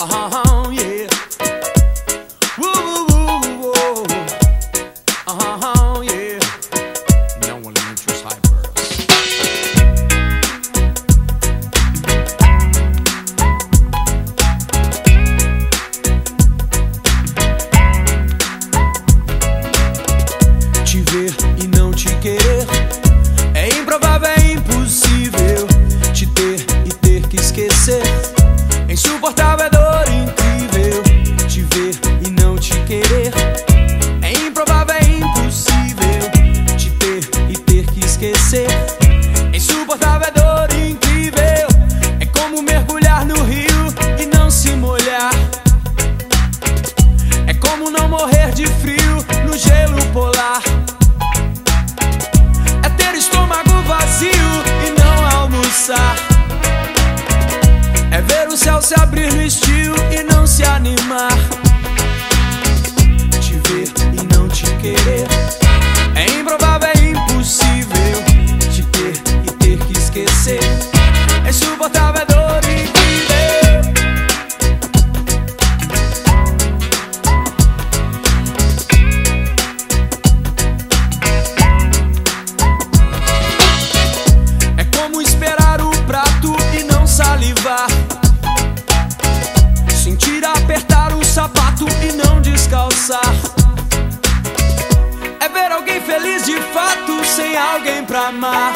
Uh-huh, yeah. Céu se abrir no estio e não se animar. Te ver e não te querer. Descalçar. É ver alguém feliz de fato sem alguém pra amar.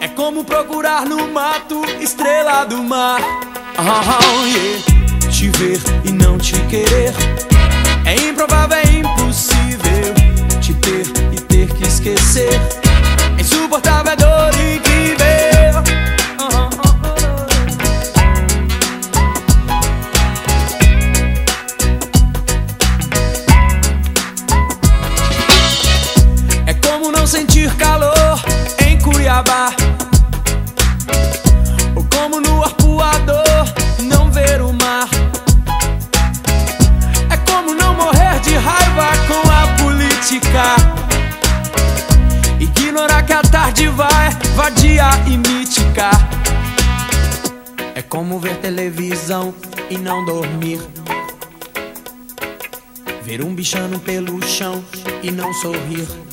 É como procurar no mato estrela do mar. Ah, yeah. Te ver e não te querer. Não sentir calor em Cuiabá. Ou como no arpoador não ver o mar. É como não morrer de raiva com a política. Ignorar que a tarde vai, vadia e mítica. É como ver televisão e não dormir. Ver um bichano pelo chão e não sorrir.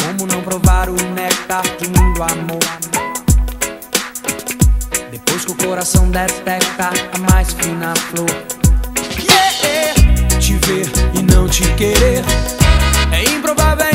Como não provar o néctar de um lindo amor. Depois que o coração detecta a mais fina flor. Yeah! Te ver e não te querer é improvável,